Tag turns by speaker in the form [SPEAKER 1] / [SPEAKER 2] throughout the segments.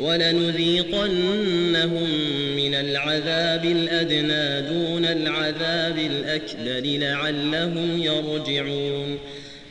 [SPEAKER 1] ولنذيقنهم من العذاب الأدنى دون العذاب الأكبر لعلهم يرجعون.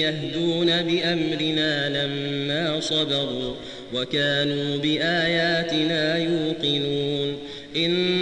[SPEAKER 1] يهدون بأمرنا لما صبروا وكانوا بآياتنا يوقنون. إن